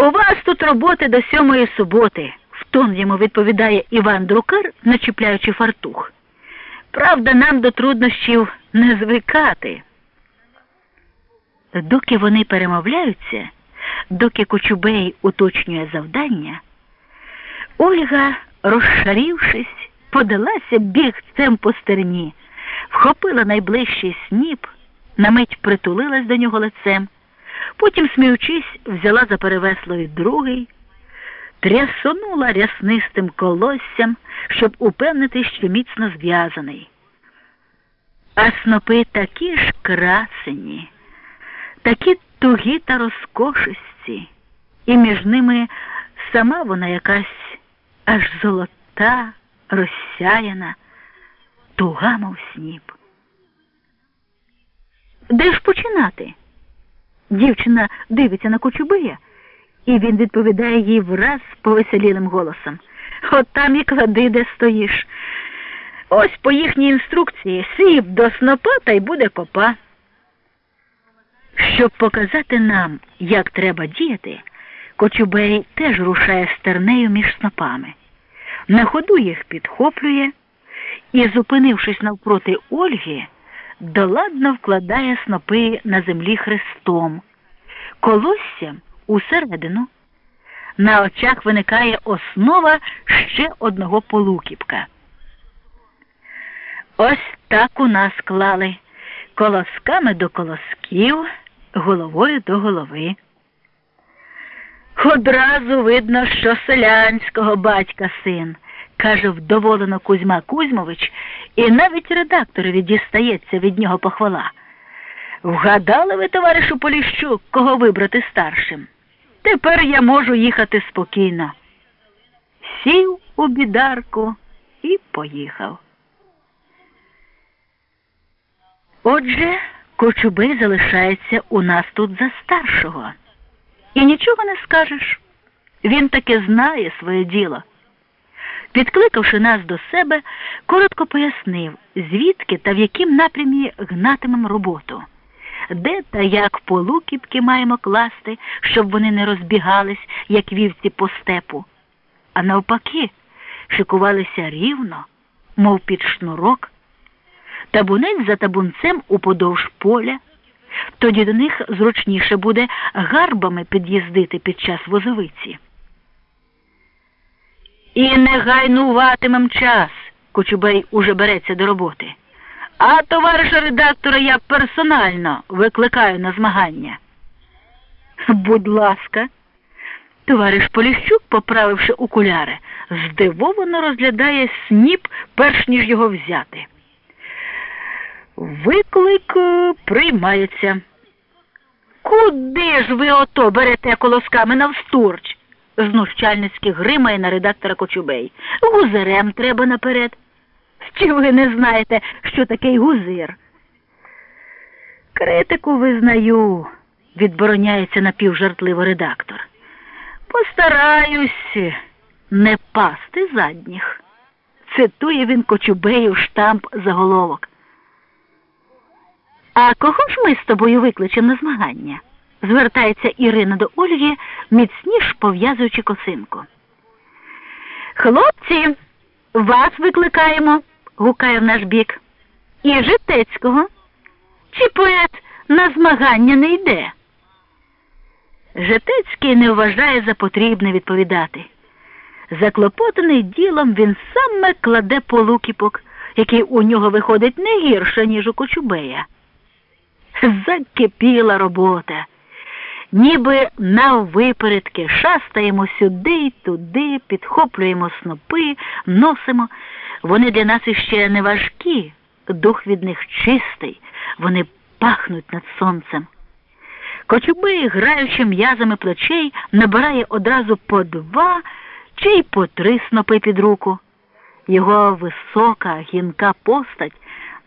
У вас тут роботи до сьомої суботи, в тон йому відповідає Іван Друкар, начіпляючи фартух. Правда, нам до труднощів не звикати. Доки вони перемовляються, доки Кочубей уточнює завдання, Ольга, розшарівшись, подалася бігцем по стерні, вхопила найближчий сніп, на мить притулилась до нього лицем, потім, сміючись, взяла за перевеслою другий, трясонула ряснистим колоссям, щоб упевнити, що міцно зв'язаний. А снопи такі ж красені, такі тугі та розкошисті, і між ними сама вона якась аж золота, розсяяна, туга, мов сніп. Де ж починати? Дівчина дивиться на Кочубия, і він відповідає їй враз повеселілим голосом. От там і клади, де стоїш. Ось по їхній інструкції сіп до снопа та й буде копа. Щоб показати нам, як треба діяти, Кочубей теж рушає стернею між снопами. На ходу їх підхоплює і, зупинившись навпроти Ольги, доладно вкладає снопи на землі хрестом, колоссям усередину. На очах виникає основа ще одного полукіпка. Ось так у нас клали колосками до колосків, головою до голови. Одразу видно, що селянського батька син, каже вдоволено Кузьма Кузьмович, і навіть редакторові дістається від нього похвала. Вгадали ви, товаришу Поліщук, кого вибрати старшим? Тепер я можу їхати спокійно. Сів у бідарку і поїхав. Отже, Кочубей залишається у нас тут за старшого. І нічого не скажеш. Він таки знає своє діло. Підкликавши нас до себе, коротко пояснив, звідки та в яким напрямі гнатимем роботу, де та як полукіпки маємо класти, щоб вони не розбігались, як вівці по степу, а навпаки, шикувалися рівно, мов під шнурок, табунець за табунцем уподовж поля. Тоді до них зручніше буде гарбами під'їздити під час возовиці. І не гайнуватимем час, Кочубей уже береться до роботи. А товариша редактора я персонально викликаю на змагання. Будь ласка, товариш Поліщук, поправивши окуляри, здивовано розглядає сніп, перш ніж його взяти. Виклик е, приймається. Куди ж ви ото берете колосками навстурч? знущальницьки гримає на редактора Кочубей. Гузирем треба наперед. Чи ви не знаєте, що таке гузир? Критику визнаю, відбороняється напівжартливо редактор. Постараюсь не пасти задніх. Цитує він Кочубею штамп заголовок. А кого ж ми з тобою викличемо на змагання? звертається Ірина до Ольги, міцніш пов'язуючи косинку. Хлопці, вас викликаємо, гукає в наш бік. І Житецького. Чи поет на змагання не йде? Житецький не вважає за потрібне відповідати. Заклопотаний ділом він саме кладе полукіпок, який у нього виходить не гірше, ніж у Кочубея. Закипіла робота. Ніби наввипередки шастаємо сюди й туди, підхоплюємо снопи, носимо. Вони для нас іще не важкі, дух від них чистий, вони пахнуть над сонцем. Кочубий, граючи м'язами плечей, набирає одразу по два чи й по три снопи під руку. Його висока гінка постать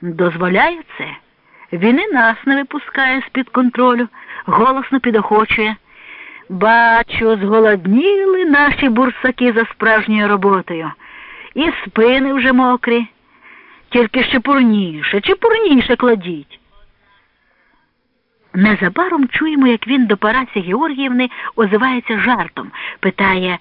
дозволяє це. Він і нас не випускає з-під контролю, голосно підохочує. Бачу, зголодніли наші бурсаки за справжньою роботою. І спини вже мокрі. Тільки чепурніше, пурніше, чи пурніше кладіть. Незабаром чуємо, як він до Парасі Георгіївни озивається жартом, питає